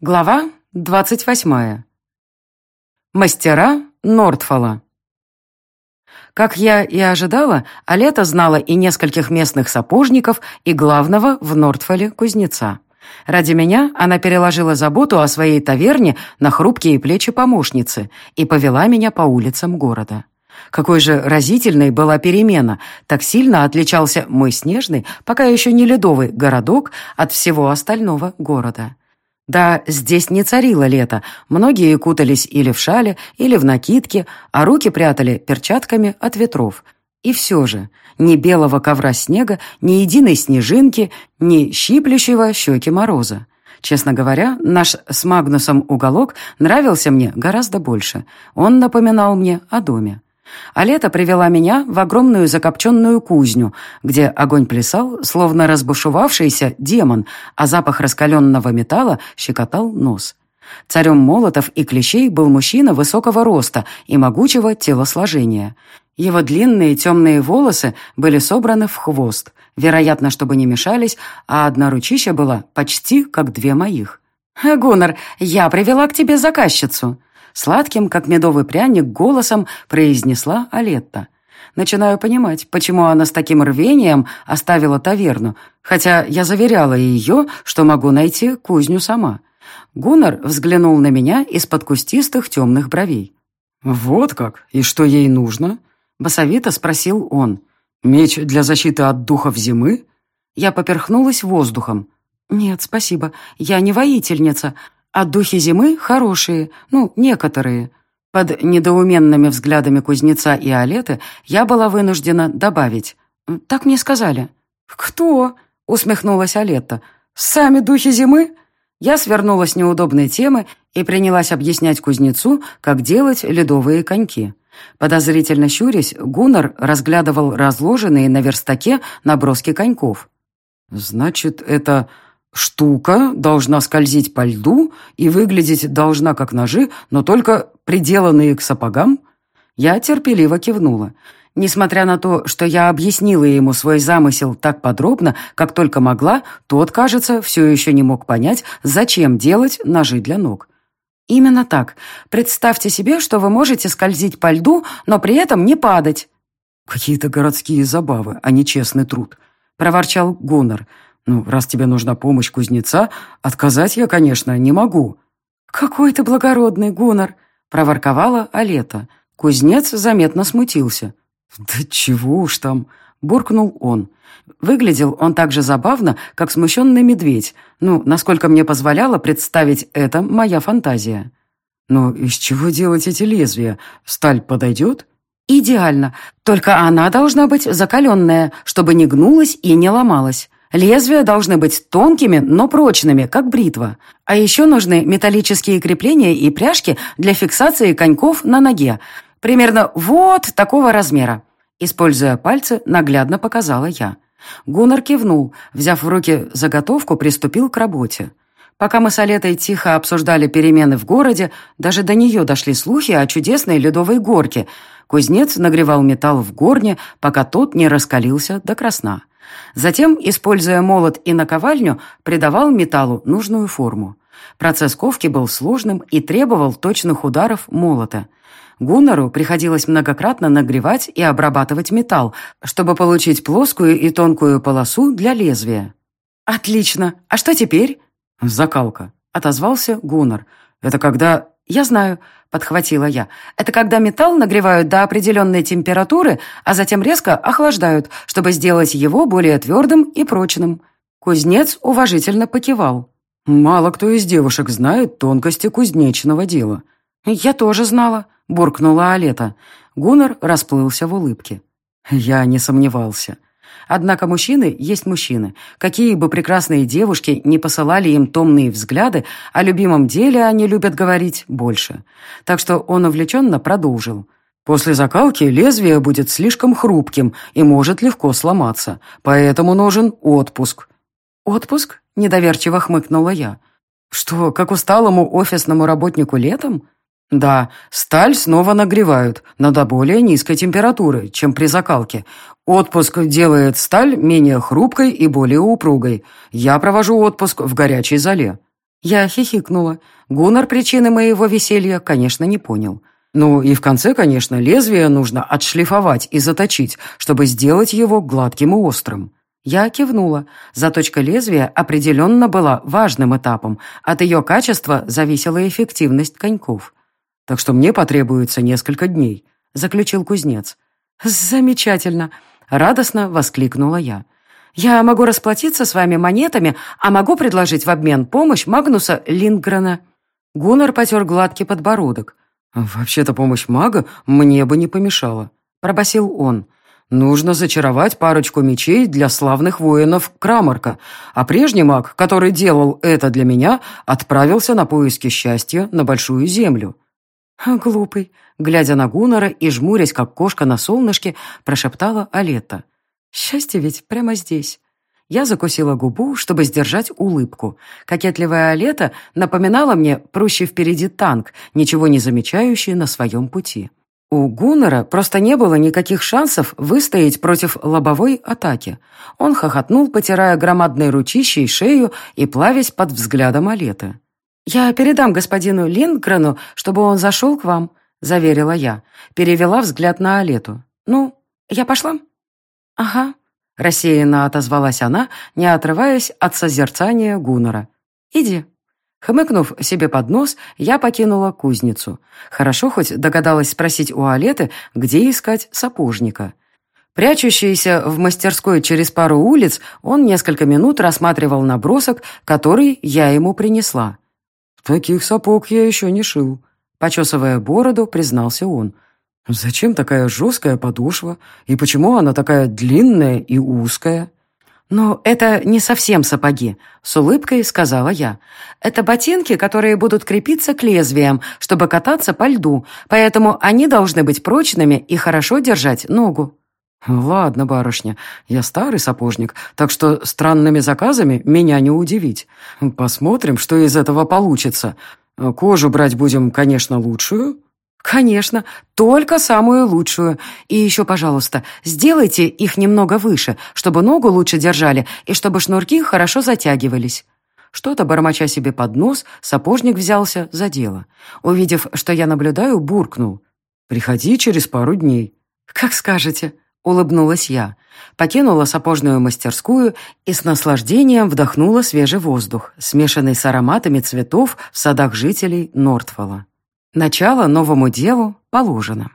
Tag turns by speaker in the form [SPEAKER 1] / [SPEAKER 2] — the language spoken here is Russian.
[SPEAKER 1] Глава двадцать восьмая. Мастера Нортфола. Как я и ожидала, Алета знала и нескольких местных сапожников, и главного в Нортфоле кузнеца. Ради меня она переложила заботу о своей таверне на хрупкие плечи помощницы и повела меня по улицам города. Какой же разительной была перемена, так сильно отличался мой снежный, пока еще не ледовый городок от всего остального города. Да, здесь не царило лето. Многие кутались или в шале, или в накидке, а руки прятали перчатками от ветров. И все же, ни белого ковра снега, ни единой снежинки, ни щиплющего щеки мороза. Честно говоря, наш с Магнусом уголок нравился мне гораздо больше. Он напоминал мне о доме. А лето привела меня в огромную закопченную кузню, где огонь плясал, словно разбушевавшийся демон, а запах раскаленного металла щекотал нос. Царем молотов и клещей был мужчина высокого роста и могучего телосложения. Его длинные темные волосы были собраны в хвост, вероятно, чтобы не мешались, а одна ручища была почти как две моих. «Гуннар, я привела к тебе заказчицу», Сладким, как медовый пряник, голосом произнесла Алетта. Начинаю понимать, почему она с таким рвением оставила таверну, хотя я заверяла ее, что могу найти кузню сама. Гуннар взглянул на меня из-под кустистых темных бровей.
[SPEAKER 2] «Вот как? И что ей нужно?»
[SPEAKER 1] Басовито спросил он.
[SPEAKER 2] «Меч для защиты от духов зимы?»
[SPEAKER 1] Я поперхнулась воздухом. «Нет, спасибо. Я не воительница, а духи зимы хорошие, ну, некоторые. Под недоуменными взглядами кузнеца и Алеты я была вынуждена добавить. Так мне сказали. «Кто?» — усмехнулась Алетта. «Сами духи зимы?» Я свернула с неудобной темы и принялась объяснять кузнецу, как делать ледовые коньки. Подозрительно щурясь, Гуннар разглядывал разложенные на верстаке наброски коньков.
[SPEAKER 2] «Значит, это Штука должна скользить по льду и выглядеть должна как ножи, но только приделанные к сапогам? Я терпеливо кивнула. Несмотря на то, что я объяснила ему свой замысел так подробно, как только могла, тот, кажется, все еще не мог понять, зачем делать ножи для ног. Именно так. Представьте себе, что вы можете скользить по льду, но при этом не падать. «Какие-то городские забавы, а не честный труд», — проворчал Гуннар. «Ну, раз тебе нужна помощь кузнеца, отказать я, конечно, не могу».
[SPEAKER 1] «Какой ты благородный, Гуннар!» — проворковала Алета. Кузнец заметно смутился.
[SPEAKER 2] «Да чего уж там!» — буркнул он.
[SPEAKER 1] Выглядел он так же забавно, как смущенный медведь. Ну, насколько мне позволяла представить это моя фантазия.
[SPEAKER 2] «Но из чего делать эти лезвия? Сталь подойдет?»
[SPEAKER 1] «Идеально. Только она должна быть закаленная, чтобы не гнулась и не ломалась. Лезвия должны быть тонкими, но прочными, как бритва. А еще нужны металлические крепления и пряжки для фиксации коньков на ноге. Примерно вот такого размера. Используя пальцы, наглядно показала я. Гуннар кивнул, взяв в руки заготовку, приступил к работе. Пока мы с Олетой тихо обсуждали перемены в городе, даже до нее дошли слухи о чудесной ледовой горке. Кузнец нагревал металл в горне, пока тот не раскалился до красна. Затем, используя молот и наковальню, придавал металлу нужную форму. Процесс ковки был сложным и требовал точных ударов молота. Гуннару приходилось многократно нагревать и обрабатывать металл, чтобы получить плоскую и тонкую полосу для лезвия. «Отлично! А что теперь?»
[SPEAKER 2] «Закалка», — отозвался Гуннар. «Это когда
[SPEAKER 1] «Я знаю», — подхватила я. «Это когда металл нагревают до определенной температуры, а затем резко охлаждают, чтобы сделать его более твердым и прочным». Кузнец уважительно покивал.
[SPEAKER 2] «Мало кто из девушек знает тонкости кузнечного дела».
[SPEAKER 1] «Я тоже знала», — буркнула Алета. Гуннер расплылся в улыбке.
[SPEAKER 2] «Я не сомневался.
[SPEAKER 1] Однако мужчины есть мужчины. Какие бы прекрасные девушки не посылали им томные взгляды, о любимом деле они любят говорить больше. Так что он увлеченно продолжил.
[SPEAKER 2] После закалки лезвие будет слишком хрупким и может легко сломаться, поэтому нужен отпуск.
[SPEAKER 1] «Отпуск?» – недоверчиво хмыкнула я. «Что, как усталому офисному работнику летом?»
[SPEAKER 2] Да, сталь снова нагревают, но до более низкой температуры, чем при закалке. Отпуск делает сталь менее хрупкой и более упругой. Я провожу отпуск в горячей зале.
[SPEAKER 1] Я хихикнула. Гуннар причины моего веселья, конечно, не понял. Ну и в конце, конечно, лезвие нужно отшлифовать и заточить, чтобы сделать его гладким и острым. Я кивнула. Заточка лезвия определенно была важным этапом. От ее качества зависела эффективность коньков. «Так что мне потребуется несколько дней», — заключил кузнец. «Замечательно!» — радостно воскликнула я. «Я могу расплатиться с вами монетами, а могу предложить в обмен помощь Магнуса Лингрена». Гуннар потер гладкий подбородок. «Вообще-то помощь мага мне бы не помешала», — пробасил он. «Нужно зачаровать парочку мечей для славных воинов Крамарка, а прежний маг, который делал это для меня, отправился на поиски счастья на Большую Землю». «Глупый», — глядя на Гуннера и жмурясь, как кошка на солнышке, прошептала Алета. «Счастье ведь прямо здесь». Я закусила губу, чтобы сдержать улыбку. Кокетливая Алета напоминала мне прущий впереди танк, ничего не замечающий на своем пути. У Гуннера просто не было никаких шансов выстоять против лобовой атаки. Он хохотнул, потирая громадной ручищей шею и плавясь под взглядом Алеты. «Я передам господину Линдгрену, чтобы он зашел к вам», — заверила я. Перевела взгляд на Алету. «Ну, я пошла?» «Ага», — рассеянно отозвалась она, не отрываясь от созерцания Гуннера. «Иди». Хмыкнув себе под нос, я покинула кузницу. Хорошо хоть догадалась спросить у Алеты, где искать сапожника. Прячущийся в мастерской через пару улиц, он несколько минут рассматривал набросок, который я ему принесла. «Таких сапог я еще не шил», — почесывая бороду, признался он. «Зачем такая жесткая подошва? И почему она такая длинная и узкая?» «Но это не совсем сапоги», — с улыбкой сказала я. «Это ботинки, которые будут крепиться к лезвиям, чтобы кататься по льду, поэтому они должны быть прочными и хорошо держать ногу». «Ладно, барышня, я старый сапожник, так что странными заказами меня не удивить. Посмотрим, что из этого получится. Кожу брать будем, конечно, лучшую». «Конечно, только самую лучшую. И еще, пожалуйста, сделайте их немного выше, чтобы ногу лучше держали и чтобы шнурки хорошо затягивались». Что-то, бормоча себе под нос, сапожник взялся за дело. Увидев, что я наблюдаю, буркнул. «Приходи через пару дней». «Как скажете», Улыбнулась я, покинула сапожную мастерскую и с наслаждением вдохнула свежий воздух, смешанный с ароматами цветов в садах жителей Нортфола. Начало новому делу положено.